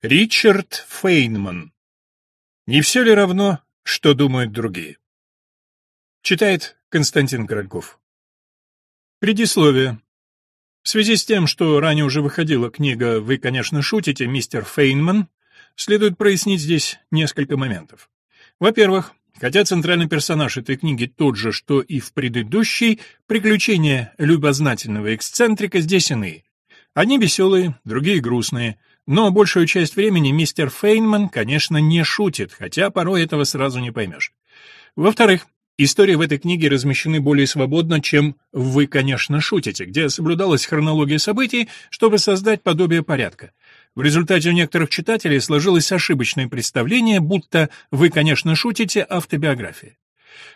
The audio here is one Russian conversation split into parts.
Ричард Фейнман. Не все ли равно, что думают другие? Читает Константин Корольков. Предисловие. В связи с тем, что ранее уже выходила книга «Вы, конечно, шутите, мистер Фейнман», следует прояснить здесь несколько моментов. Во-первых, хотя центральный персонаж этой книги тот же, что и в предыдущей, приключения любознательного эксцентрика здесь иные. Одни веселые, другие грустные – но большую часть времени мистер Фейнман, конечно, не шутит, хотя порой этого сразу не поймешь. Во-вторых, истории в этой книге размещены более свободно, чем «Вы, конечно, шутите», где соблюдалась хронология событий, чтобы создать подобие порядка. В результате у некоторых читателей сложилось ошибочное представление, будто «Вы, конечно, шутите» автобиография.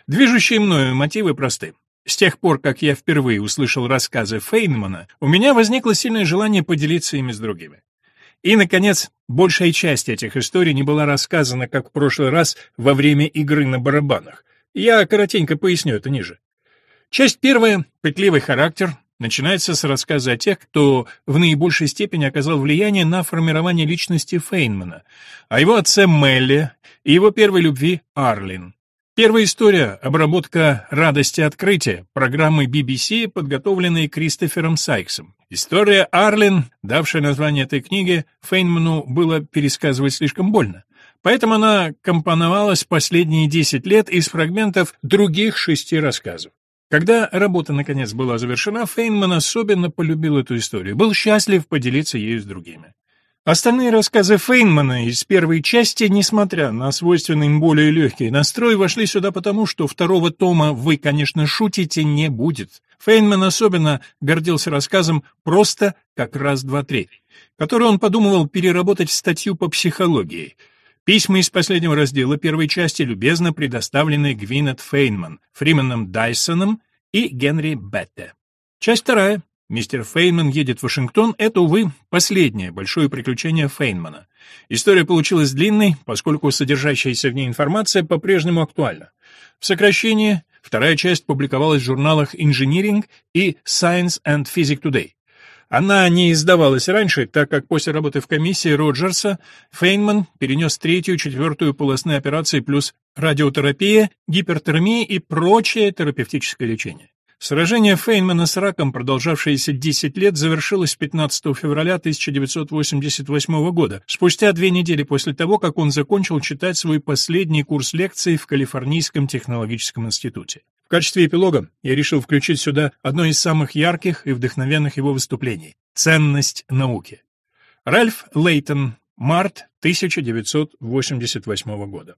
Движущие мною мотивы просты. С тех пор, как я впервые услышал рассказы Фейнмана, у меня возникло сильное желание поделиться ими с другими. И, наконец, большая часть этих историй не была рассказана, как в прошлый раз, во время игры на барабанах. Я коротенько поясню это ниже. Часть первая — пытливый характер, начинается с рассказа о тех, кто в наибольшей степени оказал влияние на формирование личности Фейнмана, о его отце Мелли и его первой любви Арлин. Первая история — обработка «Радости открытия» программы BBC, подготовленной Кристофером Сайксом. История Арлин, давшая название этой книге, Фейнману было пересказывать слишком больно. Поэтому она компоновалась последние 10 лет из фрагментов других шести рассказов. Когда работа наконец была завершена, Фейнман особенно полюбил эту историю, был счастлив поделиться ею с другими. Остальные рассказы Фейнмана из первой части, несмотря на свойственный им более легкий настрой, вошли сюда потому, что второго тома «Вы, конечно, шутите» не будет. Фейнман особенно гордился рассказом «Просто как раз два-три», который он подумывал переработать в статью по психологии. Письма из последнего раздела первой части любезно предоставлены Гвинет Фейнман, Фрименом Дайсоном и Генри Бетте. Часть вторая. Мистер Фейнман едет в Вашингтон — это, увы, последнее большое приключение Фейнмана. История получилась длинной, поскольку содержащаяся в ней информация по-прежнему актуальна. В сокращении, вторая часть публиковалась в журналах Engineering и Science and Physics Today. Она не издавалась раньше, так как после работы в комиссии Роджерса Фейнман перенес третью, четвертую полостные операции плюс радиотерапия, гипертермия и прочее терапевтическое лечение. Сражение Фейнмана с раком, продолжавшееся 10 лет, завершилось 15 февраля 1988 года, спустя две недели после того, как он закончил читать свой последний курс лекций в Калифорнийском технологическом институте. В качестве эпилога я решил включить сюда одно из самых ярких и вдохновенных его выступлений — «Ценность науки». Ральф Лейтон, март 1988 года.